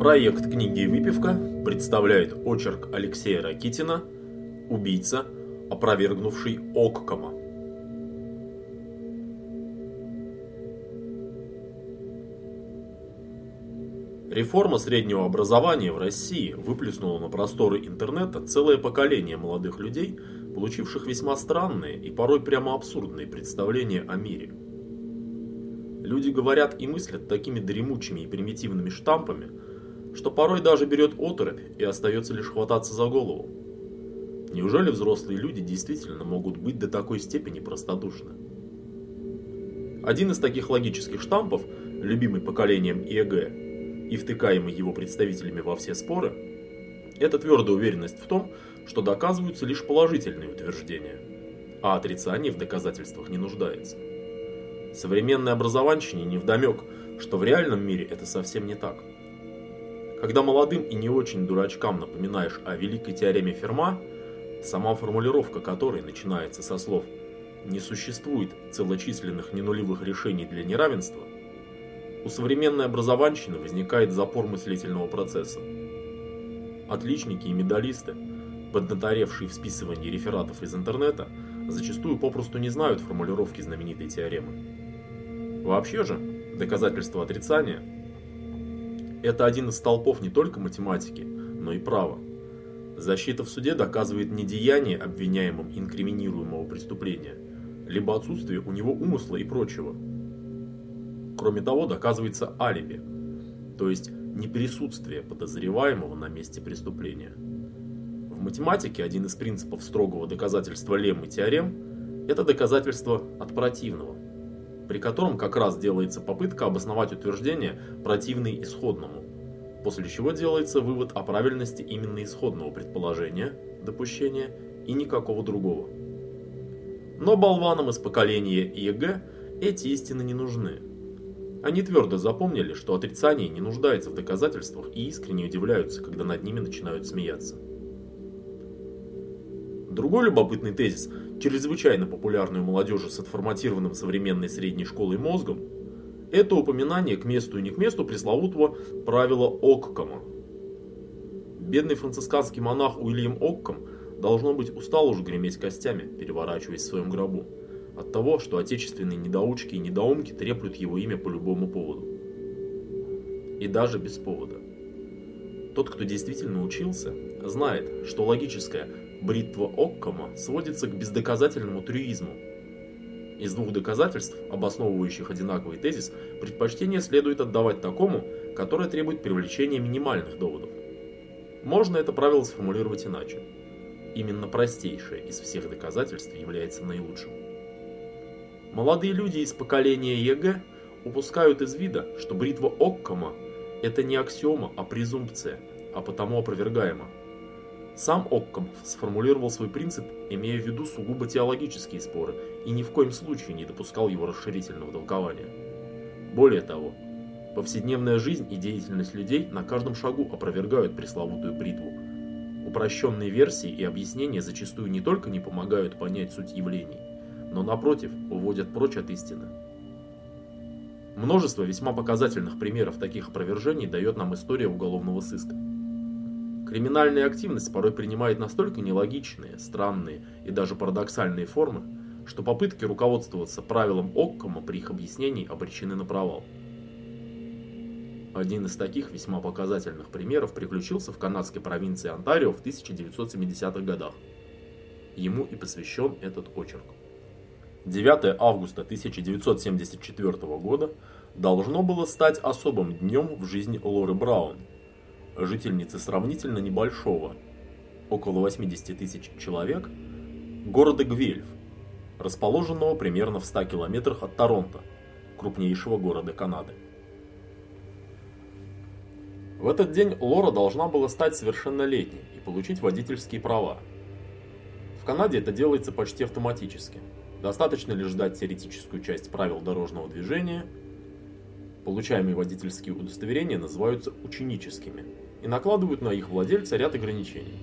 Проект книги «Выпивка» представляет очерк Алексея Ракитина «Убийца, опровергнувший Оккома». Реформа среднего образования в России выплеснула на просторы интернета целое поколение молодых людей, получивших весьма странные и порой прямо абсурдные представления о мире. Люди говорят и мыслят такими дремучими и примитивными штампами, что порой даже берет оторопь и остается лишь хвататься за голову. Неужели взрослые люди действительно могут быть до такой степени простодушны? Один из таких логических штампов, любимый поколением ИЭГ и втыкаемый его представителями во все споры, это твердая уверенность в том, что доказываются лишь положительные утверждения, а отрицание в доказательствах не нуждается. Современной образованщине невдомек, что в реальном мире это совсем не так. Когда молодым и не очень дурачкам напоминаешь о великой теореме Ферма, сама формулировка которой начинается со слов «не существует целочисленных ненулевых решений для неравенства», у современной образованщины возникает запор мыслительного процесса. Отличники и медалисты, поднаторевшие в списывании рефератов из интернета, зачастую попросту не знают формулировки знаменитой теоремы. Вообще же, доказательство отрицания – это один из столпов не только математики, но и права. Защита в суде доказывает не деяние обвиняемым инкриминируемого преступления, либо отсутствие у него умысла и прочего. Кроме того, доказывается алиби, то есть неприсутствие подозреваемого на месте преступления. В математике один из принципов строгого доказательства лемм и теорем – это доказательство от противного при котором как раз делается попытка обосновать утверждение, противное исходному, после чего делается вывод о правильности именно исходного предположения, допущения и никакого другого. Но болванам из поколения ЕГЭ эти истины не нужны. Они твердо запомнили, что отрицание не нуждается в доказательствах и искренне удивляются, когда над ними начинают смеяться. Другой любопытный тезис, чрезвычайно популярный у молодежи с отформатированным современной средней школой мозгом, это упоминание к месту и не к месту пресловутого правила Оккома. Бедный францисканский монах Уильям Окком должно быть устал уже греметь костями, переворачиваясь в своем гробу, от того, что отечественные недоучки и недоумки треплют его имя по любому поводу. И даже без повода. Тот, кто действительно учился, знает, что логическое бритва Оккома сводится к бездоказательному трюизму. Из двух доказательств, обосновывающих одинаковый тезис, предпочтение следует отдавать такому, которое требует привлечения минимальных доводов. Можно это правило сформулировать иначе. Именно простейшее из всех доказательств является наилучшим. Молодые люди из поколения ЕГЭ упускают из вида, что бритва Оккама – это не аксиома, а презумпция, а потому опровергаема. Сам Оккам сформулировал свой принцип, имея в виду сугубо теологические споры, и ни в коем случае не допускал его расширительного толкования. Более того, повседневная жизнь и деятельность людей на каждом шагу опровергают пресловутую бритву. Упрощенные версии и объяснения зачастую не только не помогают понять суть явлений, но напротив, уводят прочь от истины. Множество весьма показательных примеров таких опровержений дает нам история уголовного сыска. Криминальная активность порой принимает настолько нелогичные, странные и даже парадоксальные формы, что попытки руководствоваться правилом Оккома при их объяснении обречены на провал. Один из таких весьма показательных примеров приключился в канадской провинции Онтарио в 1970-х годах. Ему и посвящен этот очерк. 9 августа 1974 года должно было стать особым днем в жизни Лоры Браун – жительницы сравнительно небольшого, около 80 тысяч человек, города Гвельф, расположенного примерно в 100 километрах от Торонто, крупнейшего города Канады. В этот день Лора должна была стать совершеннолетней и получить водительские права. В Канаде это делается почти автоматически. Достаточно лишь ждать теоретическую часть правил дорожного движения. Получаемые водительские удостоверения называются ученическими и накладывают на их владельца ряд ограничений.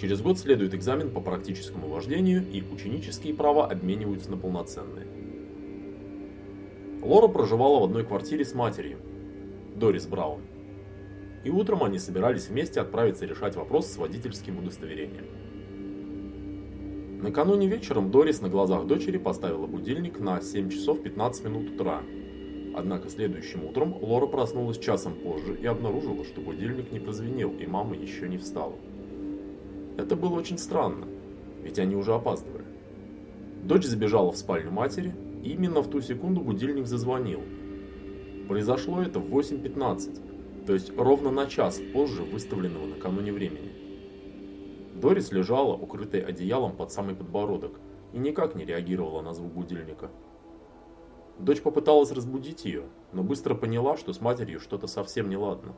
Через год следует экзамен по практическому вождению, и ученические права обмениваются на полноценные. Лора проживала в одной квартире с матерью, Дорис Браун. и утром они собирались вместе отправиться решать вопрос с водительским удостоверением. Накануне вечером Дорис на глазах дочери поставила будильник на 7 часов 15 минут утра. Однако следующим утром Лора проснулась часом позже и обнаружила, что будильник не прозвенел и мама еще не встала. Это было очень странно, ведь они уже опаздывали. Дочь забежала в спальню матери, и именно в ту секунду будильник зазвонил. Произошло это в 8.15, то есть ровно на час позже выставленного накануне времени. Дорис лежала, укрытая одеялом под самый подбородок, и никак не реагировала на звук будильника. Дочь попыталась разбудить ее, но быстро поняла, что с матерью что-то совсем неладно.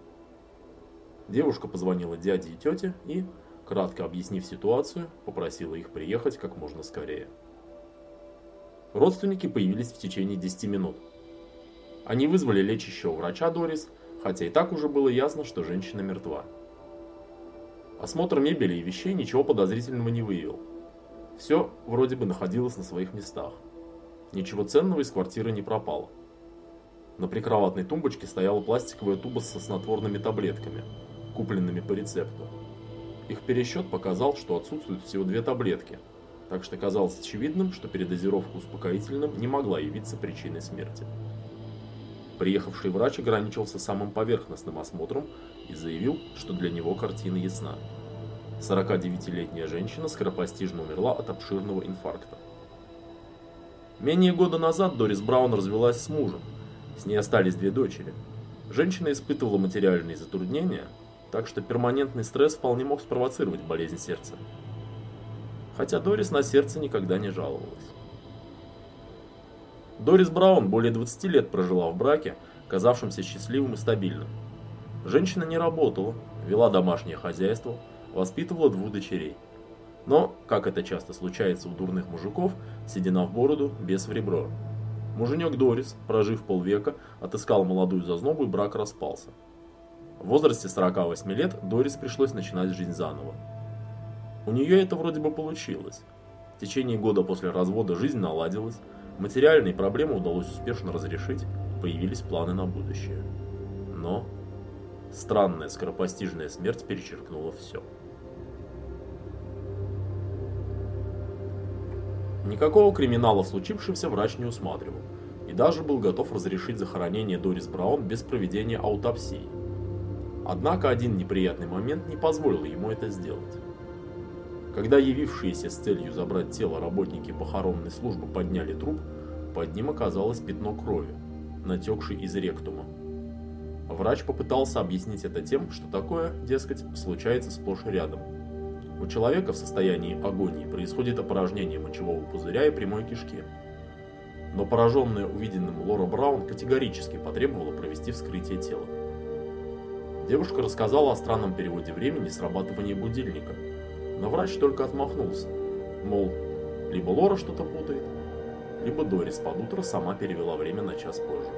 Девушка позвонила дяде и тете и, кратко объяснив ситуацию, попросила их приехать как можно скорее. Родственники появились в течение 10 минут. Они вызвали лечащего врача Дорис, хотя и так уже было ясно, что женщина мертва. Осмотр мебели и вещей ничего подозрительного не выявил. Все вроде бы находилось на своих местах. Ничего ценного из квартиры не пропало. На прикроватной тумбочке стояла пластиковая туба со снотворными таблетками, купленными по рецепту. Их пересчет показал, что отсутствуют всего две таблетки, так что казалось очевидным, что передозировка успокоительным не могла явиться причиной смерти. Приехавший врач ограничился самым поверхностным осмотром и заявил, что для него картина ясна. 49-летняя женщина скоропостижно умерла от обширного инфаркта. Менее года назад Дорис Браун развелась с мужем. С ней остались две дочери. Женщина испытывала материальные затруднения, так что перманентный стресс вполне мог спровоцировать болезнь сердца. Хотя Дорис на сердце никогда не жаловалась. Дорис Браун более 20 лет прожила в браке, казавшемся счастливым и стабильным. Женщина не работала, вела домашнее хозяйство, воспитывала двух дочерей. Но, как это часто случается у дурных мужиков, седина в бороду, без в ребро. Муженек Дорис, прожив полвека, отыскал молодую зазнобу и брак распался. В возрасте 48 лет Дорис пришлось начинать жизнь заново. У нее это вроде бы получилось. В течение года после развода жизнь наладилась, Материальные проблемы удалось успешно разрешить, появились планы на будущее. Но странная скоропостижная смерть перечеркнула все. Никакого криминала в случившемся врач не усматривал и даже был готов разрешить захоронение Дорис Браун без проведения аутопсии. Однако один неприятный момент не позволил ему это сделать. Когда явившиеся с целью забрать тело работники похоронной службы подняли труп, под ним оказалось пятно крови, натекшей из ректума. Врач попытался объяснить это тем, что такое, дескать, случается сплошь и рядом. У человека в состоянии агонии происходит опорожнение мочевого пузыря и прямой кишки. Но пораженная увиденным Лора Браун категорически потребовала провести вскрытие тела. Девушка рассказала о странном переводе времени срабатывания будильника – но врач только отмахнулся. Мол, либо Лора что-то путает, либо Дорис под утро сама перевела время на час позже.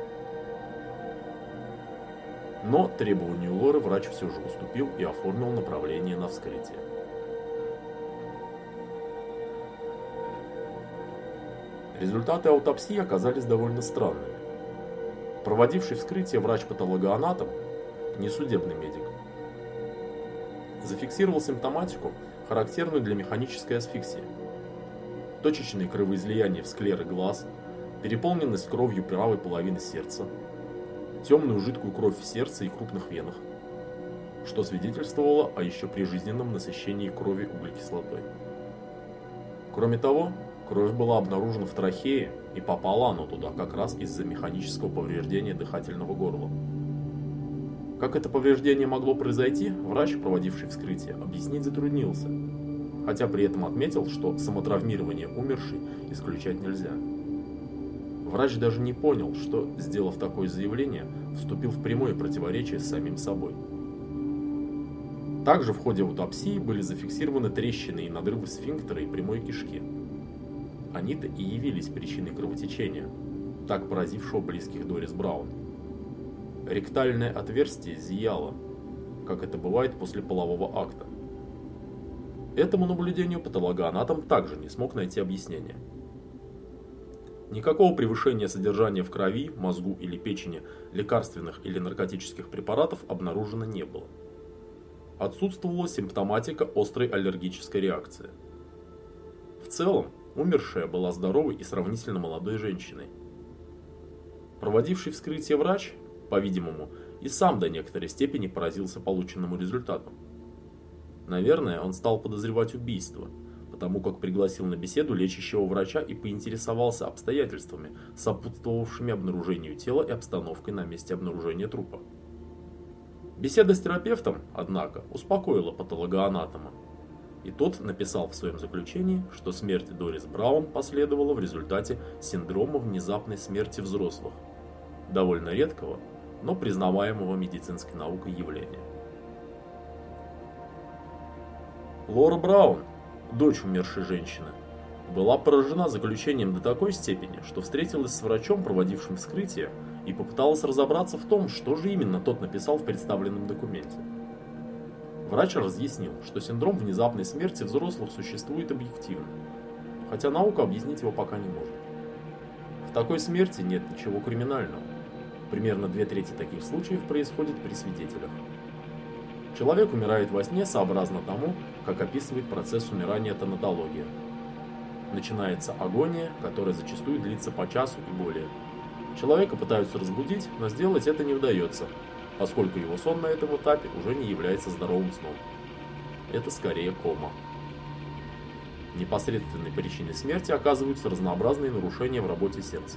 Но требованию Лоры врач все же уступил и оформил направление на вскрытие. Результаты аутопсии оказались довольно странными. Проводивший вскрытие врач-патологоанатом, не судебный медик, зафиксировал симптоматику, характерную для механической асфиксии. Точечные кровоизлияния в склеры глаз, переполненность кровью правой половины сердца, темную жидкую кровь в сердце и крупных венах, что свидетельствовало о еще прижизненном насыщении крови углекислотой. Кроме того, кровь была обнаружена в трахее и попала она туда как раз из-за механического повреждения дыхательного горла. Как это повреждение могло произойти, врач, проводивший вскрытие, объяснить затруднился, хотя при этом отметил, что самотравмирование умершей исключать нельзя. Врач даже не понял, что, сделав такое заявление, вступил в прямое противоречие с самим собой. Также в ходе аутопсии были зафиксированы трещины и надрывы сфинктера и прямой кишки. Они-то и явились причиной кровотечения, так поразившего близких Дорис Браун. Ректальное отверстие зияло, как это бывает после полового акта. Этому наблюдению патологоанатом также не смог найти объяснение. Никакого превышения содержания в крови, мозгу или печени лекарственных или наркотических препаратов обнаружено не было. Отсутствовала симптоматика острой аллергической реакции. В целом, умершая была здоровой и сравнительно молодой женщиной. Проводивший вскрытие врач, по-видимому, и сам до некоторой степени поразился полученному результату. Наверное, он стал подозревать убийство, потому как пригласил на беседу лечащего врача и поинтересовался обстоятельствами, сопутствовавшими обнаружению тела и обстановкой на месте обнаружения трупа. Беседа с терапевтом, однако, успокоила патологоанатома, и тот написал в своем заключении, что смерть Дорис Браун последовала в результате синдрома внезапной смерти взрослых, довольно редкого но признаваемого медицинской наукой явления. Лора Браун, дочь умершей женщины, была поражена заключением до такой степени, что встретилась с врачом, проводившим вскрытие, и попыталась разобраться в том, что же именно тот написал в представленном документе. Врач разъяснил, что синдром внезапной смерти взрослых существует объективно, хотя наука объяснить его пока не может. В такой смерти нет ничего криминального. Примерно две трети таких случаев происходит при свидетелях. Человек умирает во сне сообразно тому, как описывает процесс умирания тонатология. Начинается агония, которая зачастую длится по часу и более. Человека пытаются разбудить, но сделать это не удается, поскольку его сон на этом этапе уже не является здоровым сном. Это скорее кома. Непосредственной причиной смерти оказываются разнообразные нарушения в работе сердца.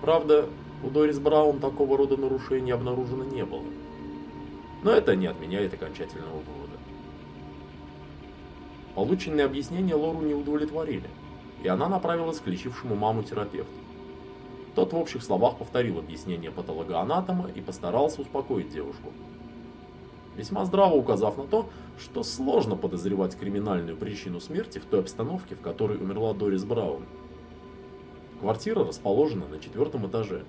Правда, у Дорис Браун такого рода нарушений обнаружено не было. Но это не отменяет окончательного вывода. Полученные объяснения Лору не удовлетворили, и она направилась к лечившему маму терапевту. Тот в общих словах повторил объяснение патологоанатома и постарался успокоить девушку. Весьма здраво указав на то, что сложно подозревать криминальную причину смерти в той обстановке, в которой умерла Дорис Браун. Квартира расположена на четвертом этаже,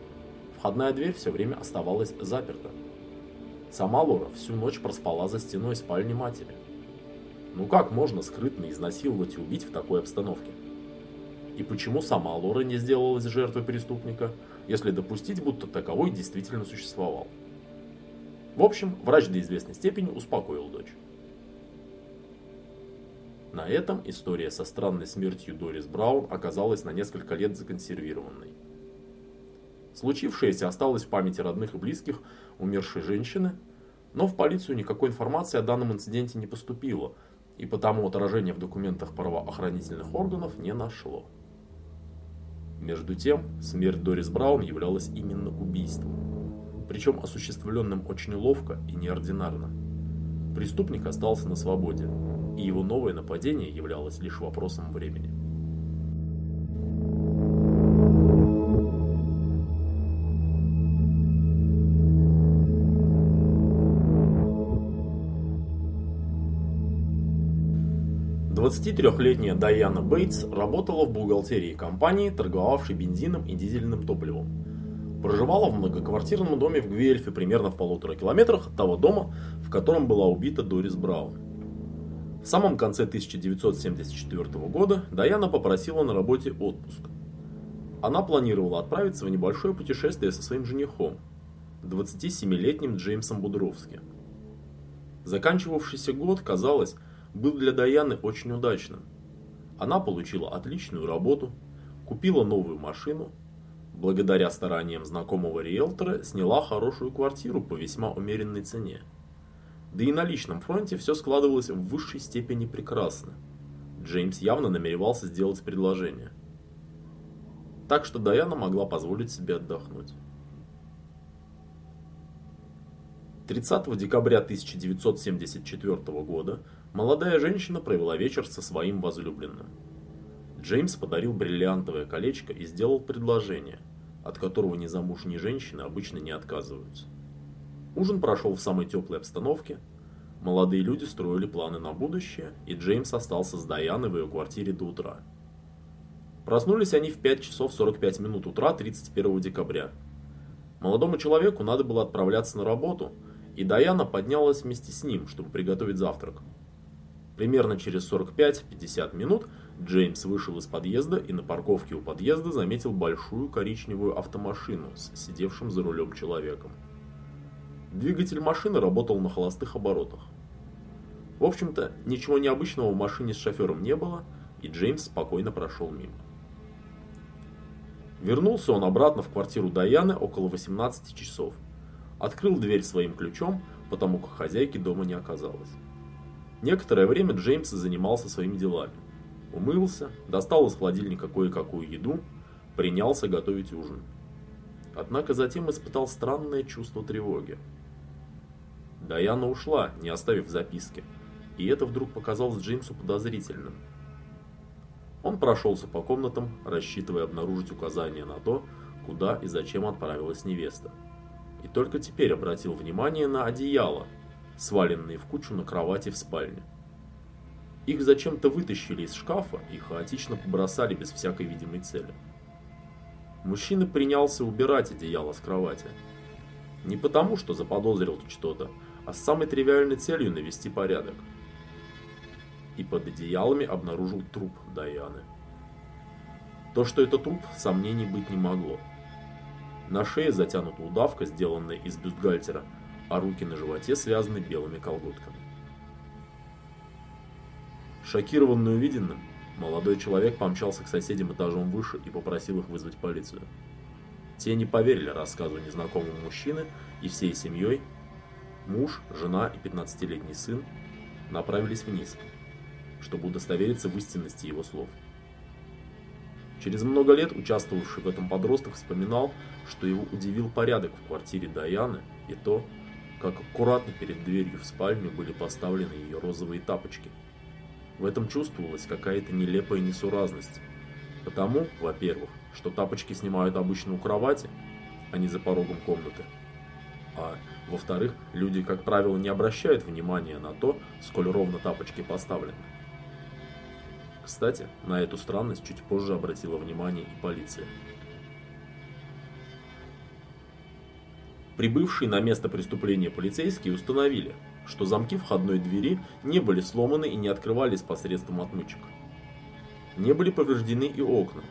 Входная дверь все время оставалась заперта. Сама Лора всю ночь проспала за стеной спальни матери. Ну как можно скрытно изнасиловать и убить в такой обстановке? И почему сама Лора не сделалась жертвой преступника, если допустить, будто таковой действительно существовал? В общем, врач до известной степени успокоил дочь. На этом история со странной смертью Дорис Браун оказалась на несколько лет законсервированной. Случившееся осталось в памяти родных и близких умершей женщины, но в полицию никакой информации о данном инциденте не поступило, и потому отражение в документах правоохранительных органов не нашло. Между тем, смерть Дорис Браун являлась именно убийством, причем осуществленным очень ловко и неординарно. Преступник остался на свободе, и его новое нападение являлось лишь вопросом времени. 23-летняя Дайана Бейтс работала в бухгалтерии компании, торговавшей бензином и дизельным топливом. Проживала в многоквартирном доме в Гвельфе примерно в полутора километрах от того дома, в котором была убита Дорис Браун. В самом конце 1974 года Дайана попросила на работе отпуск. Она планировала отправиться в небольшое путешествие со своим женихом, 27-летним Джеймсом Будровски. Заканчивавшийся год, казалось, был для Даяны очень удачным. Она получила отличную работу, купила новую машину, благодаря стараниям знакомого риэлтора сняла хорошую квартиру по весьма умеренной цене. Да и на личном фронте все складывалось в высшей степени прекрасно. Джеймс явно намеревался сделать предложение. Так что Даяна могла позволить себе отдохнуть. 30 декабря 1974 года молодая женщина провела вечер со своим возлюбленным. Джеймс подарил бриллиантовое колечко и сделал предложение, от которого незамужние женщины обычно не отказываются. Ужин прошел в самой теплой обстановке. Молодые люди строили планы на будущее, и Джеймс остался с Дайаной в ее квартире до утра. Проснулись они в 5 часов 45 минут утра 31 декабря. Молодому человеку надо было отправляться на работу – и Даяна поднялась вместе с ним, чтобы приготовить завтрак. Примерно через 45-50 минут Джеймс вышел из подъезда и на парковке у подъезда заметил большую коричневую автомашину с сидевшим за рулем человеком. Двигатель машины работал на холостых оборотах. В общем-то, ничего необычного в машине с шофером не было, и Джеймс спокойно прошел мимо. Вернулся он обратно в квартиру Даяны около 18 часов. Открыл дверь своим ключом, потому как хозяйки дома не оказалось. Некоторое время Джеймс занимался своими делами. Умылся, достал из холодильника кое-какую еду, принялся готовить ужин. Однако затем испытал странное чувство тревоги. Даяна ушла, не оставив записки, и это вдруг показалось Джеймсу подозрительным. Он прошелся по комнатам, рассчитывая обнаружить указания на то, куда и зачем отправилась невеста. И только теперь обратил внимание на одеяло, сваленные в кучу на кровати в спальне. Их зачем-то вытащили из шкафа и хаотично побросали без всякой видимой цели. Мужчина принялся убирать одеяло с кровати. Не потому, что заподозрил что-то, а с самой тривиальной целью навести порядок. И под одеялами обнаружил труп Даяны. То, что это труп, сомнений быть не могло. На шее затянута удавка, сделанная из бюстгальтера, а руки на животе связаны белыми колготками. Шокированный увиденным, молодой человек помчался к соседям этажом выше и попросил их вызвать полицию. Те не поверили рассказу незнакомого мужчины и всей семьей, муж, жена и 15-летний сын, направились вниз, чтобы удостовериться в истинности его слов. Через много лет участвовавший в этом подросток вспоминал, что его удивил порядок в квартире Даяны и то, как аккуратно перед дверью в спальню были поставлены ее розовые тапочки. В этом чувствовалась какая-то нелепая несуразность. Потому, во-первых, что тапочки снимают обычно у кровати, а не за порогом комнаты. А во-вторых, люди, как правило, не обращают внимания на то, сколь ровно тапочки поставлены. Кстати, на эту странность чуть позже обратила внимание и полиция. Прибывшие на место преступления полицейские установили, что замки входной двери не были сломаны и не открывались посредством отмычек. Не были повреждены и окна.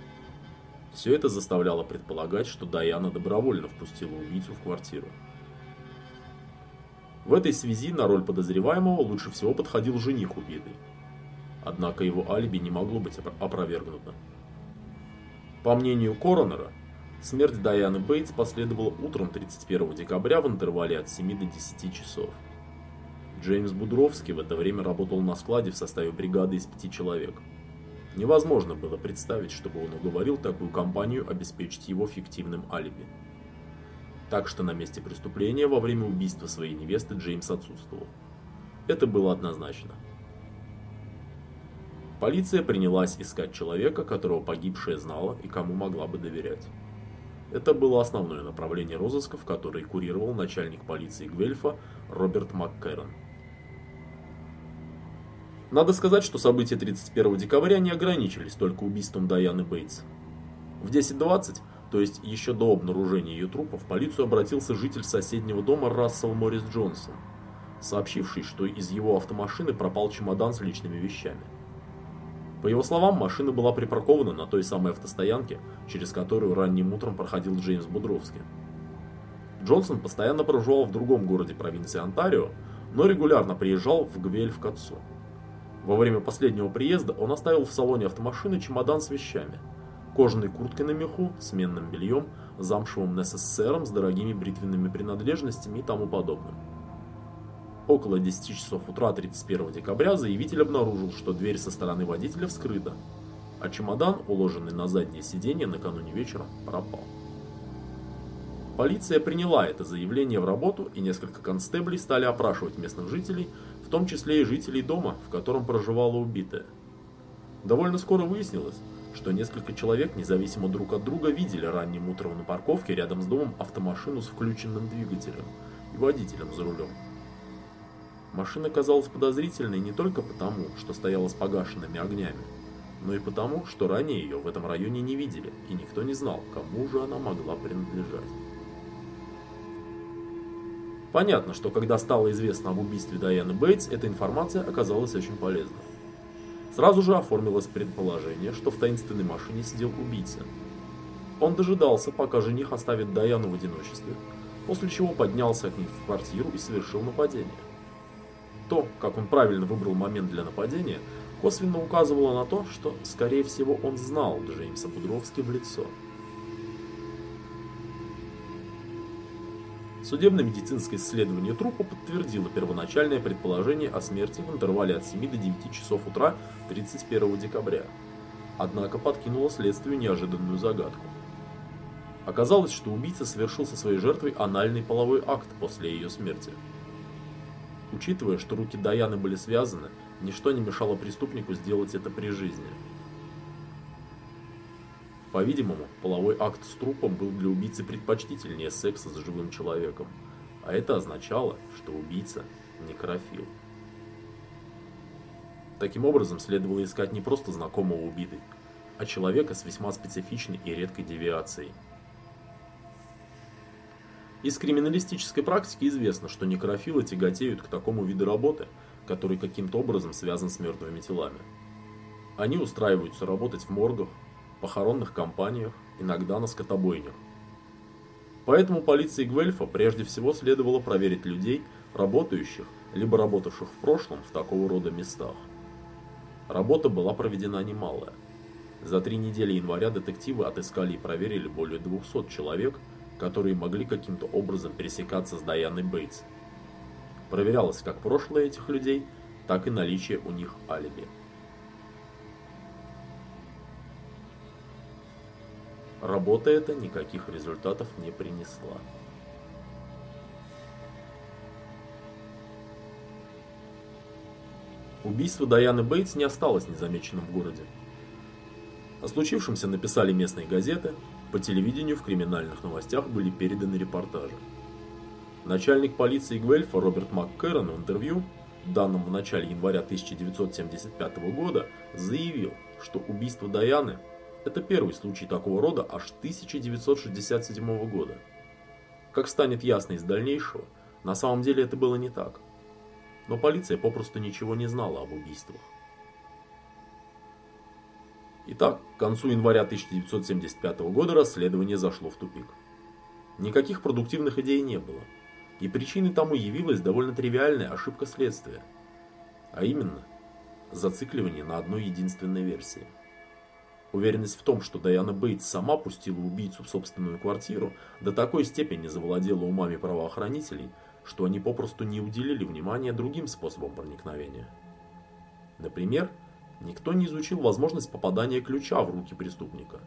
Все это заставляло предполагать, что Даяна добровольно впустила убийцу в квартиру. В этой связи на роль подозреваемого лучше всего подходил жених убитой. Однако его алиби не могло быть опровергнуто. По мнению коронера, Смерть Дайаны Бейтс последовала утром 31 декабря в интервале от 7 до 10 часов. Джеймс Будровский в это время работал на складе в составе бригады из пяти человек. Невозможно было представить, чтобы он уговорил такую компанию обеспечить его фиктивным алиби. Так что на месте преступления во время убийства своей невесты Джеймс отсутствовал. Это было однозначно. Полиция принялась искать человека, которого погибшая знала и кому могла бы доверять. Это было основное направление розысков, которое курировал начальник полиции Гвельфа Роберт МакКэрон. Надо сказать, что события 31 декабря не ограничились только убийством Дайаны Бейтс. В 10.20, то есть еще до обнаружения ее трупа, в полицию обратился житель соседнего дома Рассел Моррис Джонсон, сообщивший, что из его автомашины пропал чемодан с личными вещами. По его словам, машина была припаркована на той самой автостоянке, через которую ранним утром проходил Джеймс Будровский. Джонсон постоянно проживал в другом городе провинции Онтарио, но регулярно приезжал в Гвельф к отцу. Во время последнего приезда он оставил в салоне автомашины чемодан с вещами, кожаной курткой на меху, сменным бельем, замшевым НССРом с дорогими бритвенными принадлежностями и тому подобным. Около 10 часов утра 31 декабря заявитель обнаружил, что дверь со стороны водителя вскрыта, а чемодан, уложенный на заднее сиденье накануне вечером, пропал. Полиция приняла это заявление в работу, и несколько констеблей стали опрашивать местных жителей, в том числе и жителей дома, в котором проживала убитая. Довольно скоро выяснилось, что несколько человек, независимо друг от друга, видели ранним утром на парковке рядом с домом автомашину с включенным двигателем и водителем за рулем. Машина казалась подозрительной не только потому, что стояла с погашенными огнями, но и потому, что ранее ее в этом районе не видели, и никто не знал, кому же она могла принадлежать. Понятно, что когда стало известно об убийстве Дайаны Бейтс, эта информация оказалась очень полезной. Сразу же оформилось предположение, что в таинственной машине сидел убийца. Он дожидался, пока жених оставит Даяну в одиночестве, после чего поднялся к ней в квартиру и совершил нападение. То, как он правильно выбрал момент для нападения, косвенно указывало на то, что, скорее всего, он знал Джеймса Будровски в лицо. Судебно-медицинское исследование трупа подтвердило первоначальное предположение о смерти в интервале от 7 до 9 часов утра 31 декабря. Однако подкинуло следствию неожиданную загадку. Оказалось, что убийца совершил со своей жертвой анальный половой акт после ее смерти. Учитывая, что руки Даяны были связаны, ничто не мешало преступнику сделать это при жизни. По-видимому, половой акт с трупом был для убийцы предпочтительнее секса с живым человеком, а это означало, что убийца некрофил. Таким образом, следовало искать не просто знакомого убитой, а человека с весьма специфичной и редкой девиацией. Из криминалистической практики известно, что некрофилы тяготеют к такому виду работы, который каким-то образом связан с мертвыми телами. Они устраиваются работать в моргах, похоронных компаниях, иногда на скотобойнях. Поэтому полиции Гвельфа прежде всего следовало проверить людей, работающих, либо работавших в прошлом в такого рода местах. Работа была проведена немалая. За три недели января детективы отыскали и проверили более 200 человек, которые могли каким-то образом пересекаться с Даяной Бейтс. Проверялось как прошлое этих людей, так и наличие у них алиби. Работа эта никаких результатов не принесла. Убийство Даяны Бейтс не осталось незамеченным в городе. О случившемся написали местные газеты, по телевидению в криминальных новостях были переданы репортажи. Начальник полиции Гвельфа Роберт МакКэрон в интервью, данном в начале января 1975 года, заявил, что убийство Даяны это первый случай такого рода аж 1967 года. Как станет ясно из дальнейшего, на самом деле это было не так. Но полиция попросту ничего не знала об убийствах. Итак, к концу января 1975 года расследование зашло в тупик. Никаких продуктивных идей не было. И причиной тому явилась довольно тривиальная ошибка следствия. А именно, зацикливание на одной единственной версии – Уверенность в том, что Дайана Бейтс сама пустила убийцу в собственную квартиру, до такой степени завладела умами правоохранителей, что они попросту не уделили внимания другим способам проникновения. Например, никто не изучил возможность попадания ключа в руки преступника.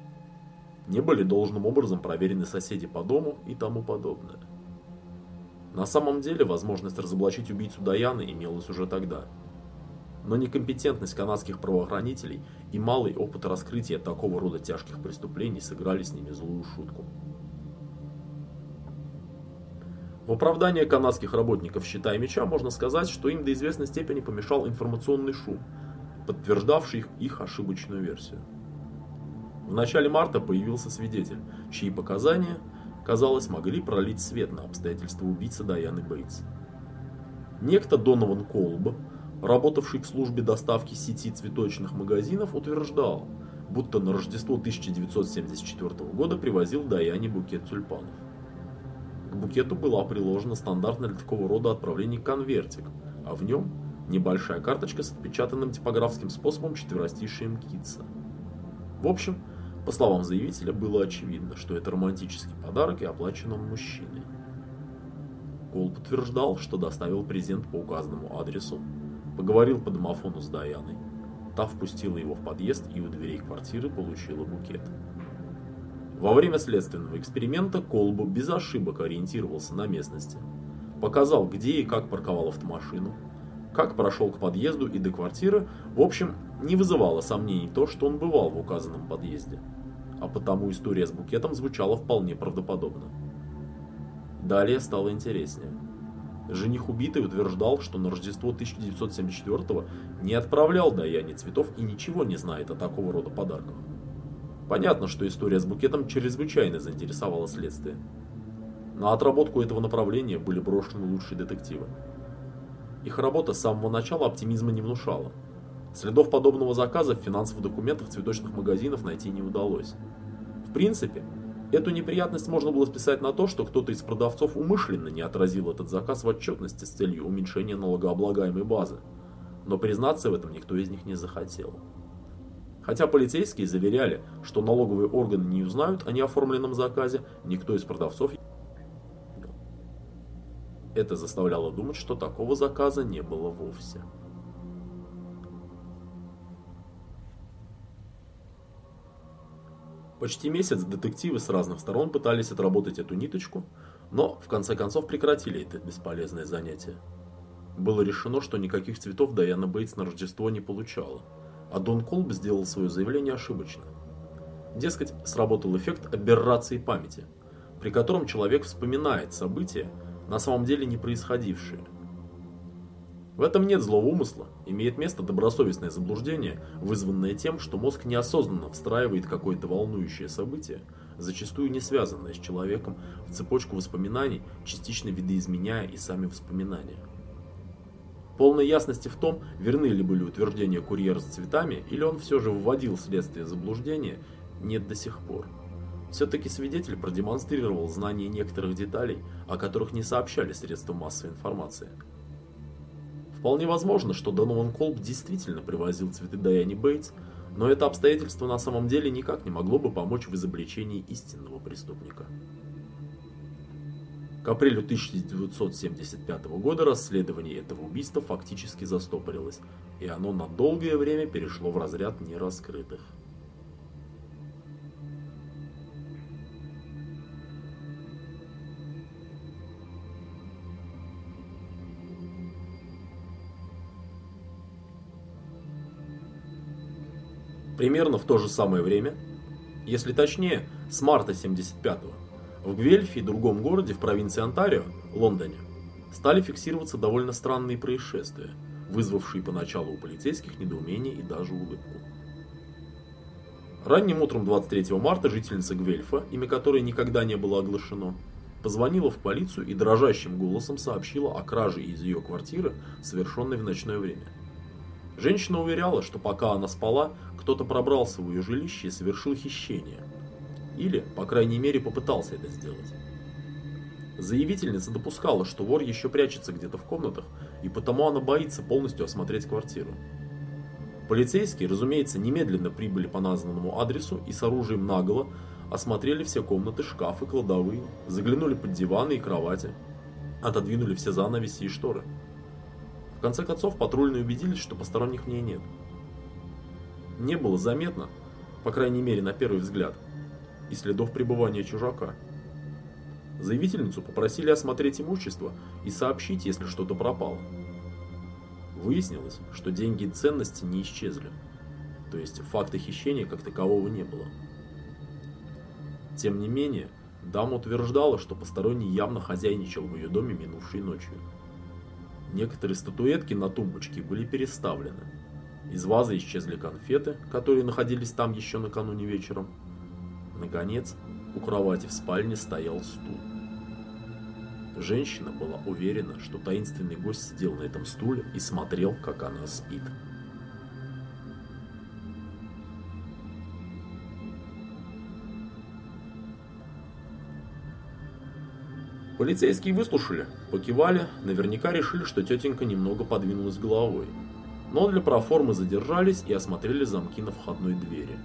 Не были должным образом проверены соседи по дому и тому подобное. На самом деле, возможность разоблачить убийцу Даяны имелась уже тогда – но некомпетентность канадских правоохранителей и малый опыт раскрытия такого рода тяжких преступлений сыграли с ними злую шутку. В оправдание канадских работников «Щита и меча» можно сказать, что им до известной степени помешал информационный шум, подтверждавший их, их ошибочную версию. В начале марта появился свидетель, чьи показания, казалось, могли пролить свет на обстоятельства убийцы Даяны Бейтс. Некто Донован Колб работавший в службе доставки сети цветочных магазинов, утверждал, будто на Рождество 1974 года привозил Даяне букет тюльпанов. К букету была приложена стандартная для такого рода отправлений конвертик, а в нем небольшая карточка с отпечатанным типографским способом четверостишием Китса. В общем, по словам заявителя, было очевидно, что это романтический подарок и оплачен он мужчиной. Кол подтверждал, что доставил презент по указанному адресу Поговорил по домофону с Даяной. Та впустила его в подъезд и у дверей квартиры получила букет. Во время следственного эксперимента Колбу без ошибок ориентировался на местности. Показал, где и как парковал автомашину, как прошел к подъезду и до квартиры, в общем, не вызывало сомнений то, что он бывал в указанном подъезде. А потому история с букетом звучала вполне правдоподобно. Далее стало интереснее. Жених убитый утверждал, что на Рождество 1974 не отправлял Даяне цветов и ничего не знает о такого рода подарках. Понятно, что история с букетом чрезвычайно заинтересовала следствие. На отработку этого направления были брошены лучшие детективы. Их работа с самого начала оптимизма не внушала. Следов подобного заказа в финансовых документах цветочных магазинов найти не удалось. В принципе, эту неприятность можно было списать на то, что кто-то из продавцов умышленно не отразил этот заказ в отчетности с целью уменьшения налогооблагаемой базы. Но признаться в этом никто из них не захотел. Хотя полицейские заверяли, что налоговые органы не узнают о неоформленном заказе, никто из продавцов это заставляло думать, что такого заказа не было вовсе. Почти месяц детективы с разных сторон пытались отработать эту ниточку, но в конце концов прекратили это бесполезное занятие. Было решено, что никаких цветов Дайана Бейтс на Рождество не получала – а Дон Колб сделал свое заявление ошибочно. Дескать, сработал эффект аберрации памяти, при котором человек вспоминает события, на самом деле не происходившие. В этом нет злого умысла, имеет место добросовестное заблуждение, вызванное тем, что мозг неосознанно встраивает какое-то волнующее событие, зачастую не связанное с человеком, в цепочку воспоминаний, частично видоизменяя и сами воспоминания. Полной ясности в том, верны ли были утверждения курьера с цветами, или он все же вводил следствие заблуждения, нет до сих пор. Все-таки свидетель продемонстрировал знание некоторых деталей, о которых не сообщали средства массовой информации. Вполне возможно, что Донован Колб действительно привозил цветы Дайане Бейтс, но это обстоятельство на самом деле никак не могло бы помочь в изобличении истинного преступника. К апрелю 1975 года расследование этого убийства фактически застопорилось, и оно на долгое время перешло в разряд нераскрытых. Примерно в то же самое время, если точнее, с марта 75 -го, в Гвельфе и другом городе в провинции Онтарио, Лондоне, стали фиксироваться довольно странные происшествия, вызвавшие поначалу у полицейских недоумение и даже улыбку. Ранним утром 23 марта жительница Гвельфа, имя которой никогда не было оглашено, позвонила в полицию и дрожащим голосом сообщила о краже из ее квартиры, совершенной в ночное время. Женщина уверяла, что пока она спала, кто-то пробрался в ее жилище и совершил хищение – или, по крайней мере, попытался это сделать. Заявительница допускала, что вор еще прячется где-то в комнатах, и потому она боится полностью осмотреть квартиру. Полицейские, разумеется, немедленно прибыли по названному адресу и с оружием наголо осмотрели все комнаты, шкафы, кладовые, заглянули под диваны и кровати, отодвинули все занавеси и шторы. В конце концов, патрульные убедились, что посторонних в ней нет. Не было заметно, по крайней мере на первый взгляд, и следов пребывания чужака. Заявительницу попросили осмотреть имущество и сообщить, если что-то пропало. Выяснилось, что деньги и ценности не исчезли, то есть факта хищения как такового не было. Тем не менее, дама утверждала, что посторонний явно хозяйничал в ее доме минувшей ночью. Некоторые статуэтки на тумбочке были переставлены. Из вазы исчезли конфеты, которые находились там еще накануне вечером, Наконец, у кровати в спальне стоял стул. Женщина была уверена, что таинственный гость сидел на этом стуле и смотрел, как она спит. Полицейские выслушали, покивали, наверняка решили, что тетенька немного подвинулась головой. Но для проформы задержались и осмотрели замки на входной двери.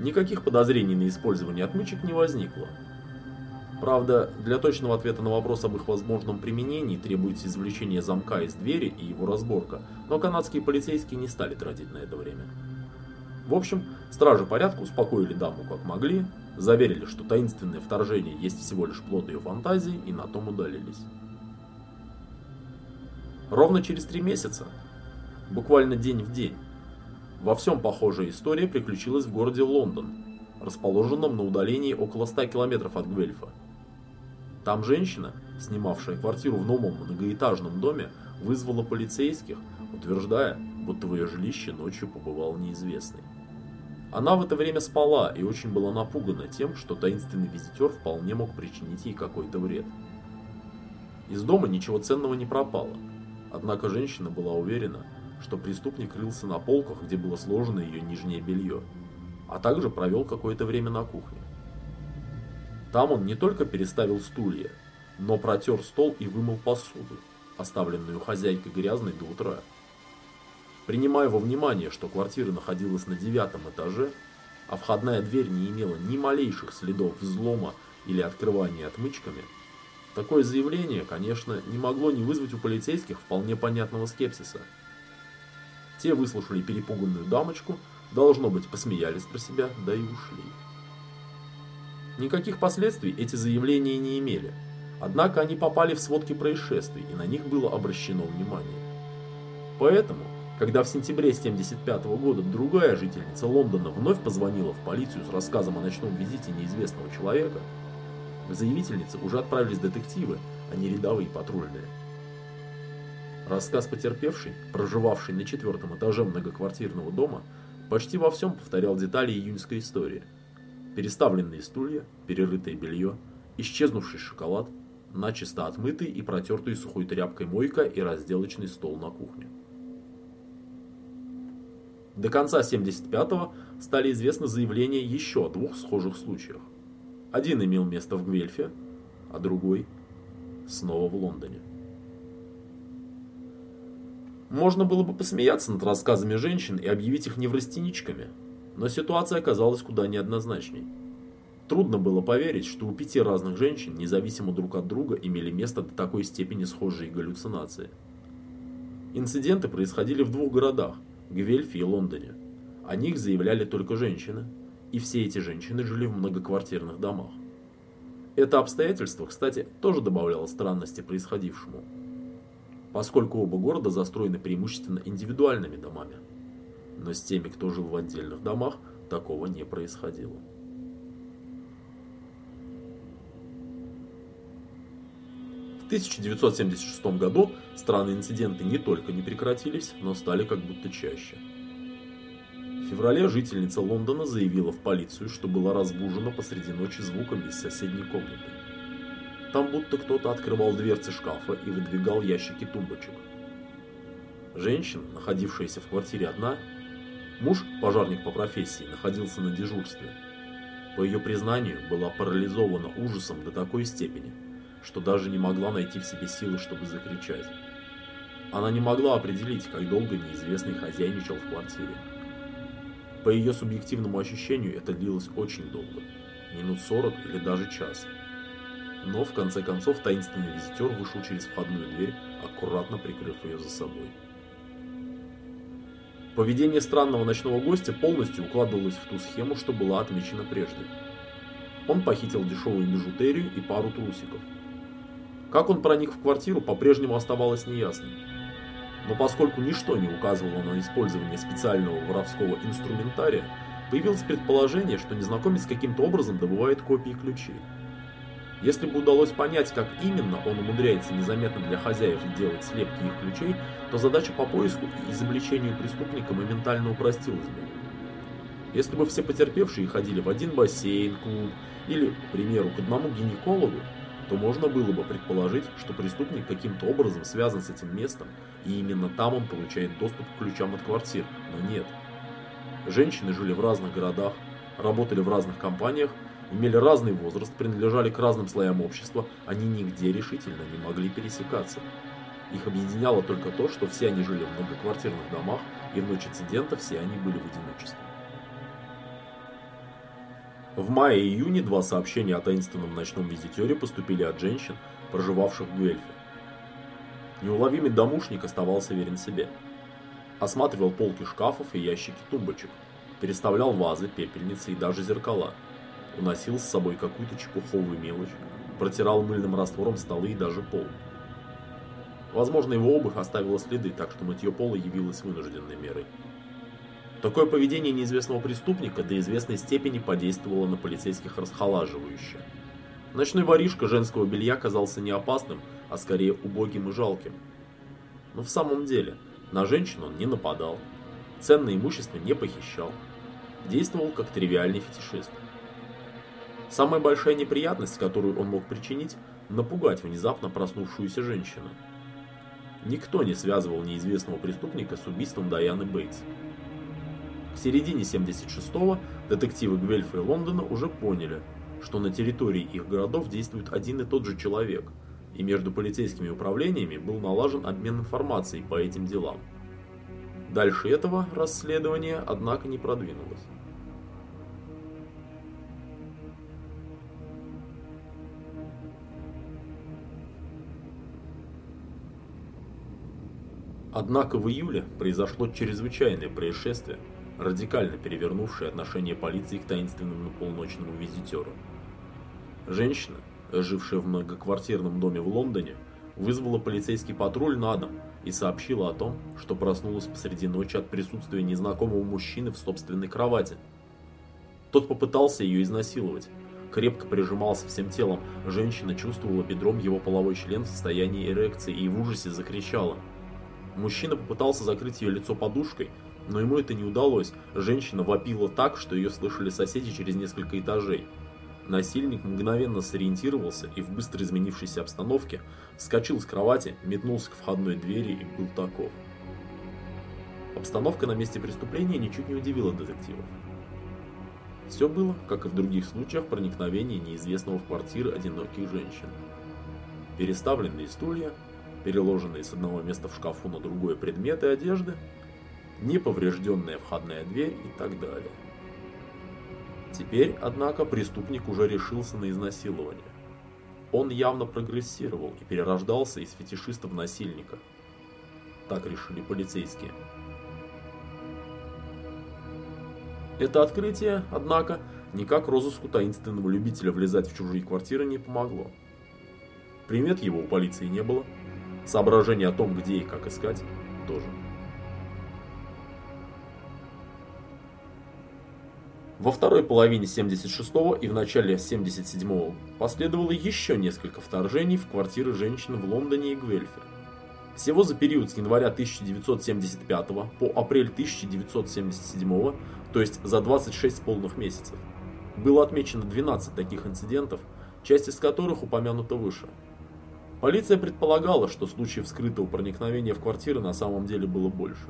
Никаких подозрений на использование отмычек не возникло. Правда, для точного ответа на вопрос об их возможном применении требуется извлечение замка из двери и его разборка, но канадские полицейские не стали тратить на это время. В общем, стражи порядка успокоили даму как могли, заверили, что таинственное вторжение есть всего лишь плод ее фантазии и на том удалились. Ровно через три месяца, буквально день в день, во всем похожая история приключилась в городе Лондон, расположенном на удалении около 100 километров от Гвельфа. Там женщина, снимавшая квартиру в новом многоэтажном доме, вызвала полицейских, утверждая, будто в ее жилище ночью побывал неизвестный. Она в это время спала и очень была напугана тем, что таинственный визитер вполне мог причинить ей какой-то вред. Из дома ничего ценного не пропало, однако женщина была уверена, что преступник рылся на полках, где было сложено ее нижнее белье, а также провел какое-то время на кухне. Там он не только переставил стулья, но протер стол и вымыл посуду, оставленную хозяйкой грязной до утра. Принимая во внимание, что квартира находилась на девятом этаже, а входная дверь не имела ни малейших следов взлома или открывания отмычками, такое заявление, конечно, не могло не вызвать у полицейских вполне понятного скепсиса. Те выслушали перепуганную дамочку, должно быть, посмеялись про себя, да и ушли. Никаких последствий эти заявления не имели, однако они попали в сводки происшествий, и на них было обращено внимание. Поэтому, когда в сентябре 1975 года другая жительница Лондона вновь позвонила в полицию с рассказом о ночном визите неизвестного человека, к заявительнице уже отправились детективы, а не рядовые патрульные. Рассказ потерпевшей, проживавшей на четвертом этаже многоквартирного дома, почти во всем повторял детали июньской истории. Переставленные стулья, перерытое белье, исчезнувший шоколад, начисто отмытый и протертый сухой тряпкой мойка и разделочный стол на кухне. До конца 75-го стали известны заявления еще о двух схожих случаях. Один имел место в Гвельфе, а другой снова в Лондоне. Можно было бы посмеяться над рассказами женщин и объявить их неврастеничками, но ситуация оказалась куда неоднозначней. Трудно было поверить, что у пяти разных женщин, независимо друг от друга, имели место до такой степени схожие галлюцинации. Инциденты происходили в двух городах – Гвельфе и Лондоне. О них заявляли только женщины, и все эти женщины жили в многоквартирных домах. Это обстоятельство, кстати, тоже добавляло странности происходившему – поскольку оба города застроены преимущественно индивидуальными домами. Но с теми, кто жил в отдельных домах, такого не происходило. В 1976 году странные инциденты не только не прекратились, но стали как будто чаще. В феврале жительница Лондона заявила в полицию, что была разбужена посреди ночи звуками из соседней комнаты. Там будто кто-то открывал дверцы шкафа и выдвигал ящики тумбочек. Женщина, находившаяся в квартире одна, муж, пожарник по профессии, находился на дежурстве. По ее признанию, была парализована ужасом до такой степени, что даже не могла найти в себе силы, чтобы закричать. Она не могла определить, как долго неизвестный хозяйничал в квартире. По ее субъективному ощущению это длилось очень долго, минут 40 или даже час но в конце концов таинственный визитер вышел через входную дверь, аккуратно прикрыв ее за собой. Поведение странного ночного гостя полностью укладывалось в ту схему, что была отмечена прежде. Он похитил дешевую бижутерию и пару трусиков. Как он проник в квартиру, по-прежнему оставалось неясным. Но поскольку ничто не указывало на использование специального воровского инструментария, появилось предположение, что незнакомец каким-то образом добывает копии ключей. Если бы удалось понять, как именно он умудряется незаметно для хозяев делать слепки их ключей, то задача по поиску и изобличению преступника моментально упростилась бы. Если бы все потерпевшие ходили в один бассейн, клуб или, к примеру, к одному гинекологу, то можно было бы предположить, что преступник каким-то образом связан с этим местом, и именно там он получает доступ к ключам от квартир, но нет. Женщины жили в разных городах, работали в разных компаниях имели разный возраст, принадлежали к разным слоям общества, они нигде решительно не могли пересекаться. Их объединяло только то, что все они жили в многоквартирных домах, и в ночь инцидента все они были в одиночестве. В мае и июне два сообщения о таинственном ночном визитере поступили от женщин, проживавших в Гуэльфе. Неуловимый домушник оставался верен себе. Осматривал полки шкафов и ящики тумбочек, переставлял вазы, пепельницы и даже зеркала – уносил с собой какую-то чепуховую мелочь, протирал мыльным раствором столы и даже пол. Возможно, его обувь оставила следы, так что мытье пола явилось вынужденной мерой. Такое поведение неизвестного преступника до известной степени подействовало на полицейских расхолаживающе. Ночной воришка женского белья казался не опасным, а скорее убогим и жалким. Но в самом деле, на женщин он не нападал, ценное имущество не похищал, действовал как тривиальный фетишист. Самая большая неприятность, которую он мог причинить, напугать внезапно проснувшуюся женщину. Никто не связывал неизвестного преступника с убийством Дайаны Бейтс. К середине 76-го детективы Гвельфа и Лондона уже поняли, что на территории их городов действует один и тот же человек, и между полицейскими управлениями был налажен обмен информацией по этим делам. Дальше этого расследование, однако, не продвинулось. Однако в июле произошло чрезвычайное происшествие, радикально перевернувшее отношение полиции к таинственному полночному визитеру. Женщина, жившая в многоквартирном доме в Лондоне, вызвала полицейский патруль на дом и сообщила о том, что проснулась посреди ночи от присутствия незнакомого мужчины в собственной кровати. Тот попытался ее изнасиловать, крепко прижимался всем телом, женщина чувствовала бедром его половой член в состоянии эрекции и в ужасе закричала – Мужчина попытался закрыть ее лицо подушкой, но ему это не удалось. Женщина вопила так, что ее слышали соседи через несколько этажей. Насильник мгновенно сориентировался и в быстро изменившейся обстановке вскочил с кровати, метнулся к входной двери и был таков. Обстановка на месте преступления ничуть не удивила детективов. Все было, как и в других случаях проникновения неизвестного в квартиры одиноких женщин. Переставленные стулья, переложенные с одного места в шкафу на другое предметы одежды, неповрежденная входная дверь и так далее. Теперь, однако, преступник уже решился на изнасилование. Он явно прогрессировал и перерождался из фетишиста в насильника. Так решили полицейские. Это открытие, однако, никак розыску таинственного любителя влезать в чужие квартиры не помогло. Примет его у полиции не было, Соображение о том, где и как искать, тоже. Во второй половине 76-го и в начале 77-го последовало еще несколько вторжений в квартиры женщин в Лондоне и Гвельфе. Всего за период с января 1975 по апрель 1977, то есть за 26 полных месяцев, было отмечено 12 таких инцидентов, часть из которых упомянута выше – Полиция предполагала, что случаев скрытого проникновения в квартиры на самом деле было больше.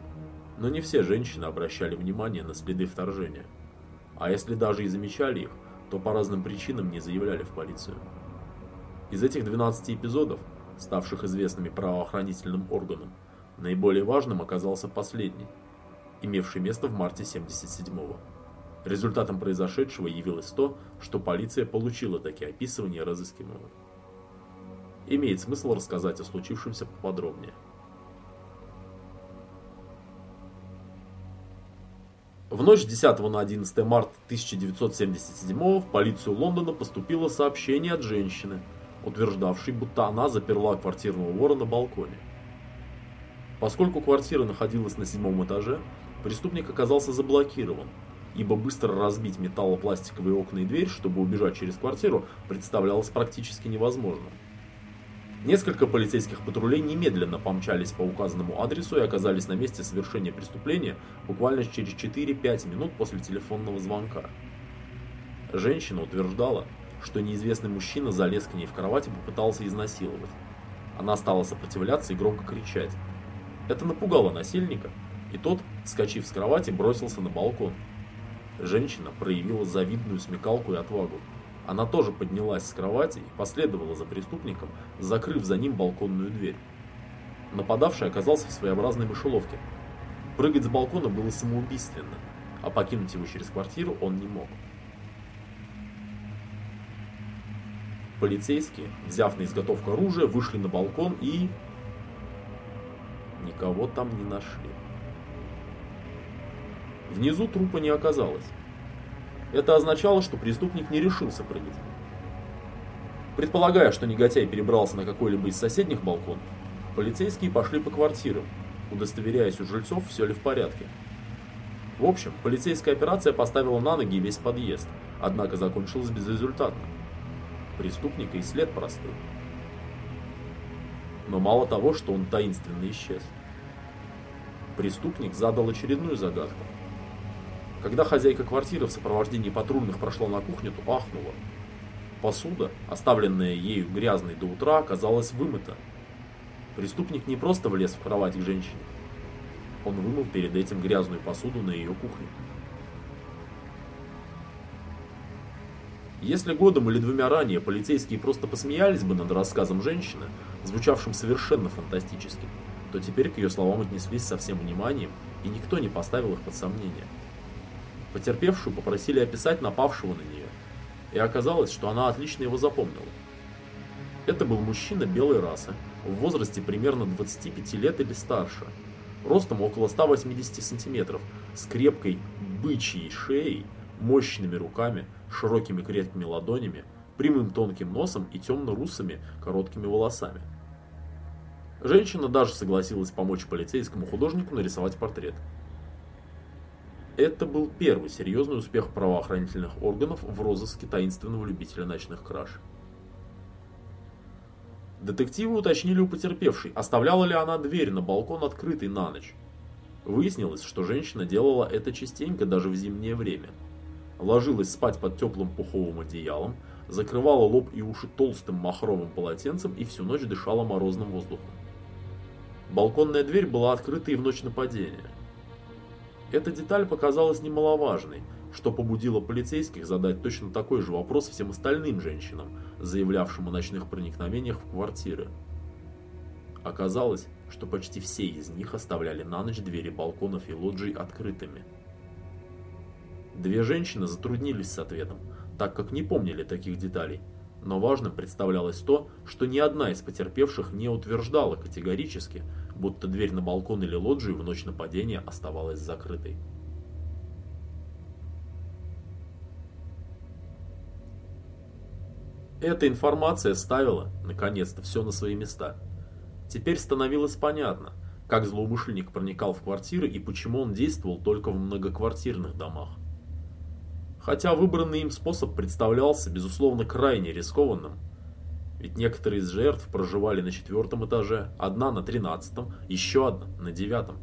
Но не все женщины обращали внимание на следы вторжения. А если даже и замечали их, то по разным причинам не заявляли в полицию. Из этих 12 эпизодов, ставших известными правоохранительным органам, наиболее важным оказался последний, имевший место в марте 77-го. Результатом произошедшего явилось то, что полиция получила такие описывания разыскиваемого имеет смысл рассказать о случившемся поподробнее. В ночь с 10 на 11 марта 1977 в полицию Лондона поступило сообщение от женщины, утверждавшей, будто она заперла квартирного вора на балконе. Поскольку квартира находилась на седьмом этаже, преступник оказался заблокирован, ибо быстро разбить металлопластиковые окна и дверь, чтобы убежать через квартиру, представлялось практически невозможным. Несколько полицейских патрулей немедленно помчались по указанному адресу и оказались на месте совершения преступления буквально через 4-5 минут после телефонного звонка. Женщина утверждала, что неизвестный мужчина залез к ней в кровать и попытался изнасиловать. Она стала сопротивляться и громко кричать. Это напугало насильника, и тот, вскочив с кровати, бросился на балкон. Женщина проявила завидную смекалку и отвагу. Она тоже поднялась с кровати и последовала за преступником, закрыв за ним балконную дверь. Нападавший оказался в своеобразной мышеловке. Прыгать с балкона было самоубийственно, а покинуть его через квартиру он не мог. Полицейские, взяв на изготовку оружие, вышли на балкон и... Никого там не нашли. Внизу трупа не оказалось. Это означало, что преступник не решился прыгать. Предполагая, что негодяй перебрался на какой-либо из соседних балконов, полицейские пошли по квартирам, удостоверяясь у жильцов, все ли в порядке. В общем, полицейская операция поставила на ноги весь подъезд, однако закончилась безрезультатно. Преступника и след простыл. Но мало того, что он таинственно исчез. Преступник задал очередную загадку. Когда хозяйка квартиры в сопровождении патрульных прошла на кухню, то ахнула. Посуда, оставленная ею грязной до утра, оказалась вымыта. Преступник не просто влез в кровать к женщине. Он вымыл перед этим грязную посуду на ее кухне. Если годом или двумя ранее полицейские просто посмеялись бы над рассказом женщины, звучавшим совершенно фантастически, то теперь к ее словам отнеслись со всем вниманием, и никто не поставил их под сомнение. Потерпевшую попросили описать напавшего на нее, и оказалось, что она отлично его запомнила. Это был мужчина белой расы, в возрасте примерно 25 лет или старше, ростом около 180 сантиметров, с крепкой бычьей шеей, мощными руками, широкими крепкими ладонями, прямым тонким носом и темно-русыми короткими волосами. Женщина даже согласилась помочь полицейскому художнику нарисовать портрет. Это был первый серьезный успех правоохранительных органов в розыске таинственного любителя ночных краж. Детективы уточнили у потерпевшей, оставляла ли она дверь на балкон открытой на ночь. Выяснилось, что женщина делала это частенько даже в зимнее время – ложилась спать под теплым пуховым одеялом, закрывала лоб и уши толстым махровым полотенцем и всю ночь дышала морозным воздухом. Балконная дверь была открыта и в ночь нападения. Эта деталь показалась немаловажной, что побудило полицейских задать точно такой же вопрос всем остальным женщинам, заявлявшим о ночных проникновениях в квартиры. Оказалось, что почти все из них оставляли на ночь двери балконов и лоджий открытыми – Две женщины затруднились с ответом, так как не помнили таких деталей. Но важным представлялось то, что ни одна из потерпевших не утверждала категорически, будто дверь на балкон или лоджию в ночь нападения оставалась закрытой. Эта информация ставила, наконец-то, все на свои места. Теперь становилось понятно, как злоумышленник проникал в квартиры и почему он действовал только в многоквартирных домах. Хотя выбранный им способ представлялся, безусловно, крайне рискованным. Ведь некоторые из жертв проживали на четвертом этаже, одна на тринадцатом, еще одна на девятом.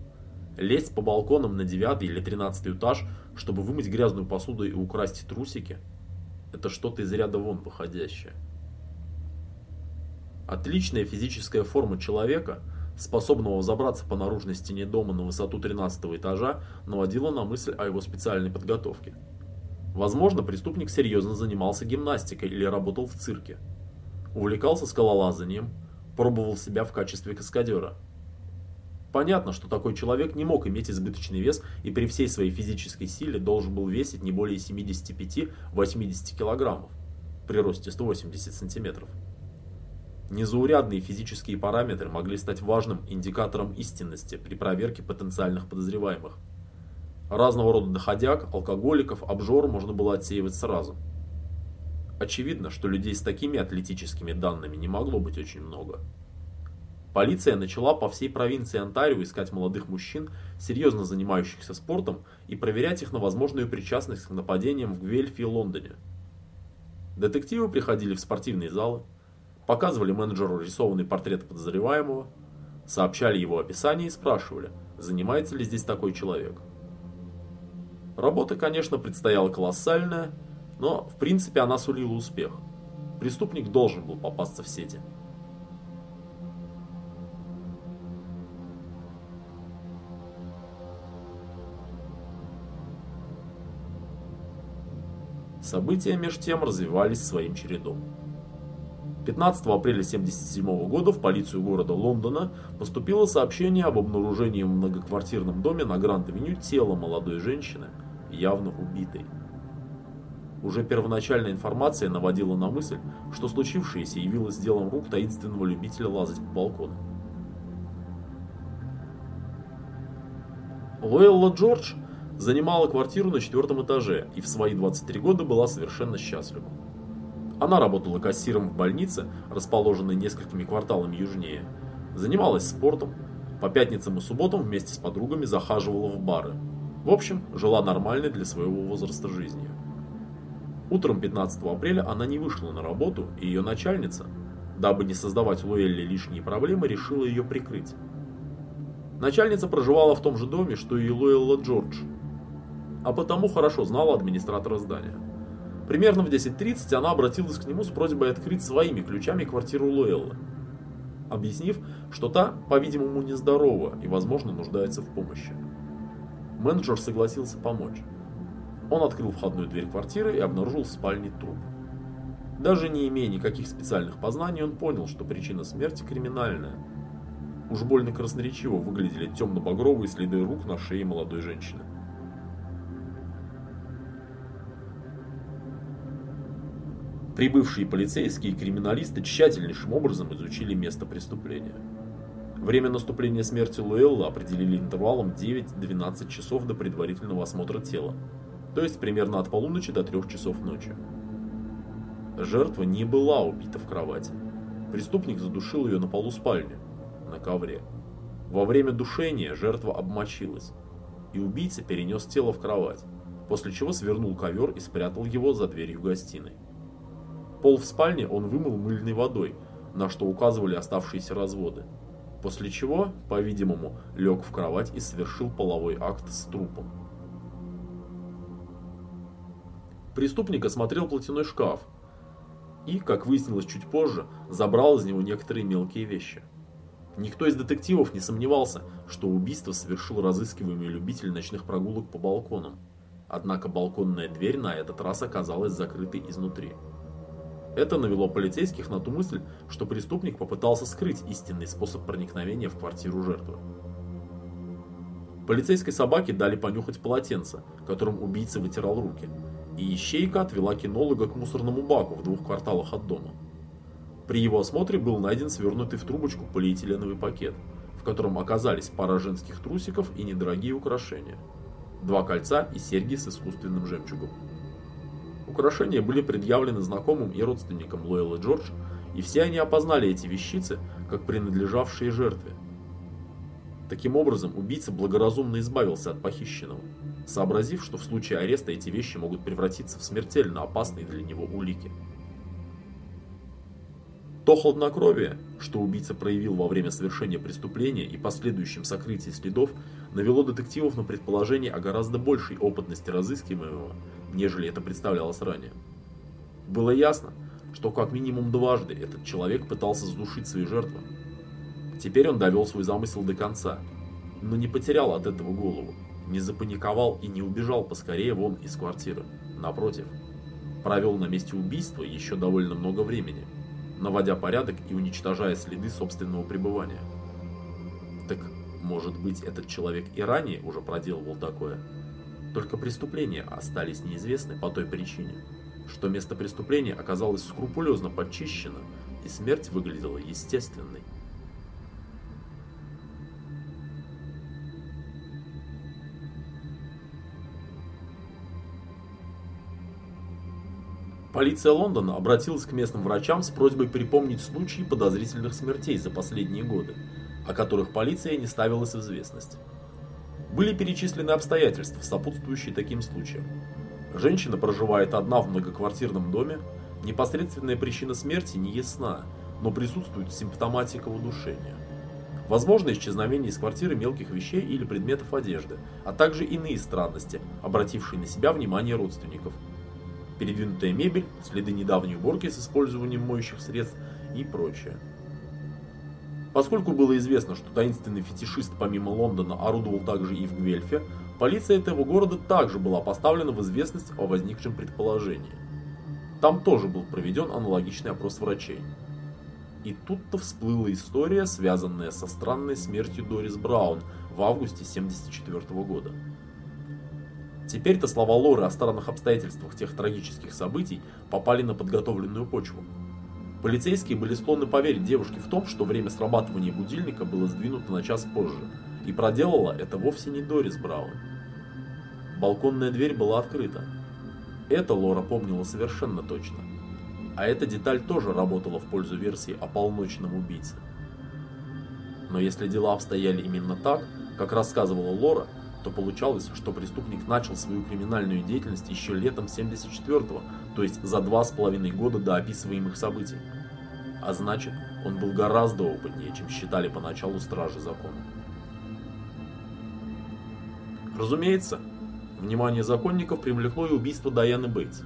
Лезть по балконам на девятый или тринадцатый этаж, чтобы вымыть грязную посуду и украсть трусики – это что-то из ряда вон выходящее. Отличная физическая форма человека, способного забраться по наружной стене дома на высоту 13 этажа, наводила на мысль о его специальной подготовке – Возможно, преступник серьезно занимался гимнастикой или работал в цирке. Увлекался скалолазанием, пробовал себя в качестве каскадера. Понятно, что такой человек не мог иметь избыточный вес и при всей своей физической силе должен был весить не более 75-80 килограммов при росте 180 сантиметров. Незаурядные физические параметры могли стать важным индикатором истинности при проверке потенциальных подозреваемых – Разного рода доходяг, алкоголиков, обжор можно было отсеивать сразу. Очевидно, что людей с такими атлетическими данными не могло быть очень много. Полиция начала по всей провинции Онтарио искать молодых мужчин, серьезно занимающихся спортом, и проверять их на возможную причастность к нападениям в Гвельфе и Лондоне. Детективы приходили в спортивные залы, показывали менеджеру рисованный портрет подозреваемого, сообщали его описание и спрашивали, занимается ли здесь такой человек. Работа, конечно, предстояла колоссальная, но в принципе она сулила успех. Преступник должен был попасться в сети. События меж тем развивались своим чередом. 15 апреля 1977 года в полицию города Лондона поступило сообщение об обнаружении в многоквартирном доме на Гранд-авеню тела молодой женщины, явно убитой. Уже первоначальная информация наводила на мысль, что случившееся явилось делом рук таинственного любителя лазать по балкону. Лоэлла Джордж занимала квартиру на четвертом этаже и в свои 23 года была совершенно счастлива. Она работала кассиром в больнице, расположенной несколькими кварталами южнее, занималась спортом, по пятницам и субботам вместе с подругами захаживала в бары. В общем, жила нормальной для своего возраста жизнью. Утром 15 апреля она не вышла на работу, и ее начальница, дабы не создавать Луэлле лишние проблемы, решила ее прикрыть. Начальница проживала в том же доме, что и Луэлла Джордж, а потому хорошо знала администратора здания. Примерно в 10.30 она обратилась к нему с просьбой открыть своими ключами квартиру Луэллы. объяснив, что та, по-видимому, нездорова и, возможно, нуждается в помощи. Менеджер согласился помочь. Он открыл входную дверь квартиры и обнаружил в спальне труп. Даже не имея никаких специальных познаний, он понял, что причина смерти криминальная. Уж больно красноречиво выглядели темно-багровые следы рук на шее молодой женщины. Прибывшие полицейские и криминалисты тщательнейшим образом изучили место преступления. Время наступления смерти Луэлла определили интервалом 9-12 часов до предварительного осмотра тела, то есть примерно от полуночи до 3 часов ночи. Жертва не была убита в кровати. Преступник задушил ее на полу спальни, на ковре. Во время душения жертва обмочилась, и убийца перенес тело в кровать, после чего свернул ковер и спрятал его за дверью гостиной. Пол в спальне он вымыл мыльной водой, на что указывали оставшиеся разводы. После чего, по-видимому, лег в кровать и совершил половой акт с трупом. Преступник осмотрел платяной шкаф и, как выяснилось чуть позже, забрал из него некоторые мелкие вещи. Никто из детективов не сомневался, что убийство совершил разыскиваемый любитель ночных прогулок по балконам. Однако балконная дверь на этот раз оказалась закрытой изнутри. Это навело полицейских на ту мысль, что преступник попытался скрыть истинный способ проникновения в квартиру жертвы. Полицейской собаке дали понюхать полотенце, которым убийца вытирал руки, и ищейка отвела кинолога к мусорному баку в двух кварталах от дома. При его осмотре был найден свернутый в трубочку полиэтиленовый пакет, в котором оказались пара женских трусиков и недорогие украшения. Два кольца и серьги с искусственным жемчугом. Украшения были предъявлены знакомым и родственникам Лоэллы Джордж, и все они опознали эти вещицы как принадлежавшие жертве. Таким образом, убийца благоразумно избавился от похищенного, сообразив, что в случае ареста эти вещи могут превратиться в смертельно опасные для него улики. То хладнокровие, что убийца проявил во время совершения преступления и последующем сокрытии следов, навело детективов на предположение о гораздо большей опытности разыскиваемого, нежели это представлялось ранее. Было ясно, что как минимум дважды этот человек пытался задушить свои жертвы. Теперь он довел свой замысел до конца, но не потерял от этого голову, не запаниковал и не убежал поскорее вон из квартиры. Напротив, провел на месте убийства еще довольно много времени, наводя порядок и уничтожая следы собственного пребывания. Так, может быть, этот человек и ранее уже проделывал такое? Только преступления остались неизвестны по той причине, что место преступления оказалось скрупулезно подчищено, и смерть выглядела естественной. Полиция Лондона обратилась к местным врачам с просьбой припомнить случаи подозрительных смертей за последние годы, о которых полиция не ставилась в известность. Были перечислены обстоятельства, сопутствующие таким случаям. Женщина проживает одна в многоквартирном доме, непосредственная причина смерти не ясна, но присутствует симптоматика удушения. Возможно исчезновение из квартиры мелких вещей или предметов одежды, а также иные странности, обратившие на себя внимание родственников. Передвинутая мебель, следы недавней уборки с использованием моющих средств и прочее. Поскольку было известно, что таинственный фетишист помимо Лондона орудовал также и в Гвельфе, полиция этого города также была поставлена в известность о возникшем предположении. Там тоже был проведен аналогичный опрос врачей. И тут-то всплыла история, связанная со странной смертью Дорис Браун в августе 1974 года. Теперь-то слова Лоры о странных обстоятельствах тех трагических событий попали на подготовленную почву. Полицейские были склонны поверить девушке в том, что время срабатывания будильника было сдвинуто на час позже, и проделала это вовсе не Дорис Браун. Балконная дверь была открыта. Это Лора помнила совершенно точно. А эта деталь тоже работала в пользу версии о полночном убийце. Но если дела обстояли именно так, как рассказывала Лора, то получалось, что преступник начал свою криминальную деятельность еще летом 74-го, то есть за два с половиной года до описываемых событий. А значит, он был гораздо опытнее, чем считали поначалу стражи закона. Разумеется, внимание законников привлекло и убийство Дайаны Бейтс.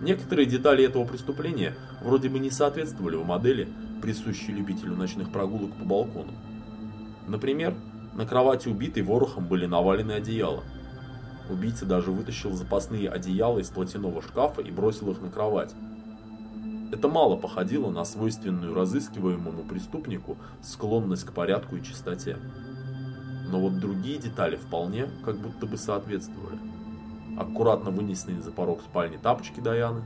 Некоторые детали этого преступления вроде бы не соответствовали в модели, присущий любителю ночных прогулок по балкону. Например, на кровати убитой ворохом были навалены одеяла. Убийца даже вытащил запасные одеяла из платяного шкафа и бросил их на кровать. Это мало походило на свойственную разыскиваемому преступнику склонность к порядку и чистоте. Но вот другие детали вполне как будто бы соответствовали. Аккуратно вынесенные за порог спальни тапочки Даяны,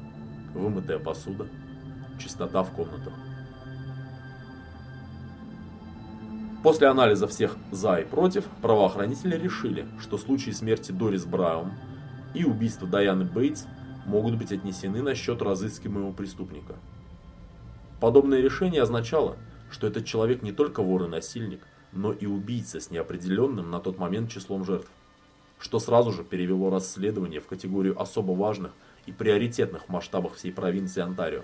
вымытая посуда, чистота в комнатах. После анализа всех «за» и «против» правоохранители решили, что случаи смерти Дорис Браун и убийства Даяны Бейтс могут быть отнесены на счет разыскиваемого преступника. Подобное решение означало, что этот человек не только вор и насильник, но и убийца с неопределенным на тот момент числом жертв, что сразу же перевело расследование в категорию особо важных и приоритетных в масштабах всей провинции Онтарио.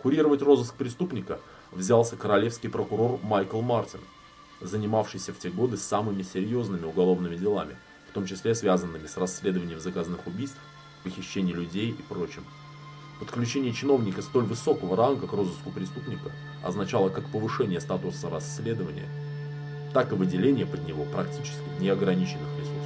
Курировать розыск преступника взялся королевский прокурор Майкл Мартин, занимавшийся в те годы самыми серьезными уголовными делами, в том числе связанными с расследованием заказанных убийств, похищений людей и прочим. Подключение чиновника столь высокого ранга к розыску преступника означало как повышение статуса расследования, так и выделение под него практически неограниченных ресурсов.